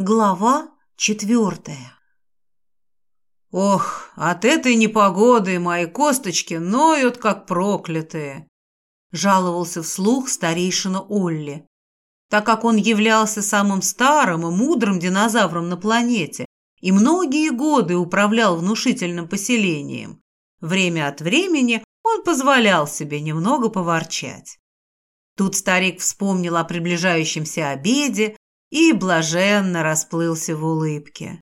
Глава четвертая «Ох, от этой непогоды мои косточки ноют, как проклятые!» Жаловался вслух старейшина Олли. Так как он являлся самым старым и мудрым динозавром на планете и многие годы управлял внушительным поселением, время от времени он позволял себе немного поворчать. Тут старик вспомнил о приближающемся обеде и блаженно расплылся в улыбке.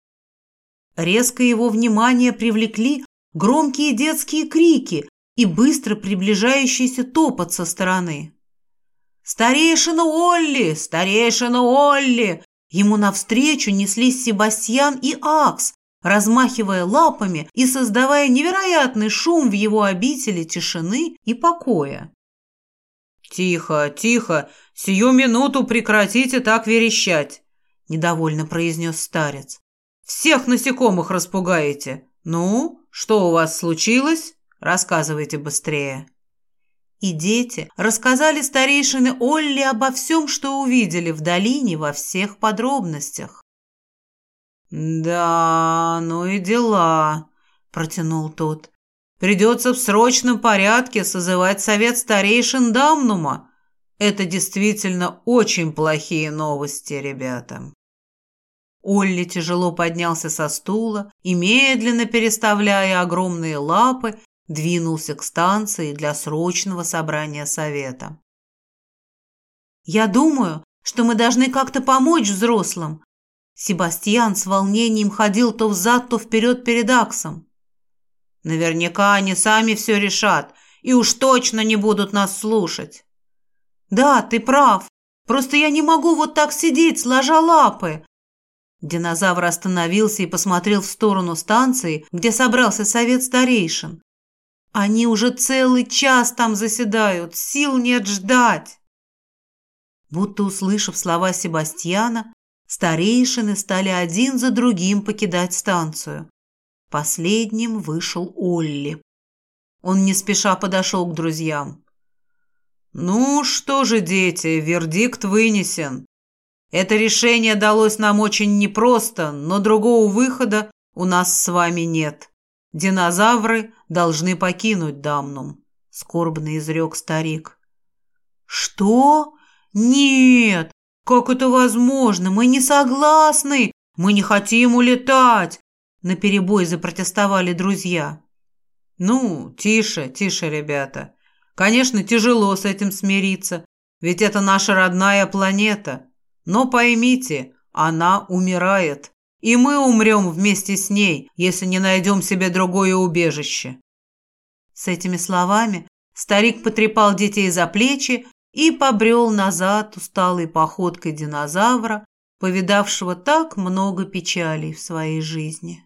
Резко его внимание привлекли громкие детские крики и быстро приближающийся топот со стороны. «Старейшина Олли! Старейшина Олли!» Ему навстречу неслись Себастьян и Акс, размахивая лапами и создавая невероятный шум в его обители тишины и покоя. «Тихо, тихо! Сию минуту прекратите так верещать!» – недовольно произнес старец. «Всех насекомых распугаете! Ну, что у вас случилось? Рассказывайте быстрее!» И дети рассказали старейшины Олли обо всем, что увидели в долине во всех подробностях. «Да, ну и дела», – протянул тот. Придется в срочном порядке созывать совет старейшин Дамнума. Это действительно очень плохие новости, ребята. Олли тяжело поднялся со стула и, медленно переставляя огромные лапы, двинулся к станции для срочного собрания совета. «Я думаю, что мы должны как-то помочь взрослым». Себастьян с волнением ходил то взад, то вперед перед Аксом. Наверняка они сами все решат и уж точно не будут нас слушать. Да, ты прав. Просто я не могу вот так сидеть, сложа лапы. Динозавр остановился и посмотрел в сторону станции, где собрался совет старейшин. Они уже целый час там заседают, сил нет ждать. Будто услышав слова Себастьяна, старейшины стали один за другим покидать станцию. Последним вышел Олли. Он не спеша подошел к друзьям. «Ну что же, дети, вердикт вынесен. Это решение далось нам очень непросто, но другого выхода у нас с вами нет. Динозавры должны покинуть Дамнум», — скорбно изрек старик. «Что? Нет! Как это возможно? Мы не согласны! Мы не хотим улетать! Наперебой запротестовали друзья. «Ну, тише, тише, ребята. Конечно, тяжело с этим смириться, ведь это наша родная планета. Но поймите, она умирает, и мы умрем вместе с ней, если не найдем себе другое убежище». С этими словами старик потрепал детей за плечи и побрел назад усталой походкой динозавра, повидавшего так много печалей в своей жизни.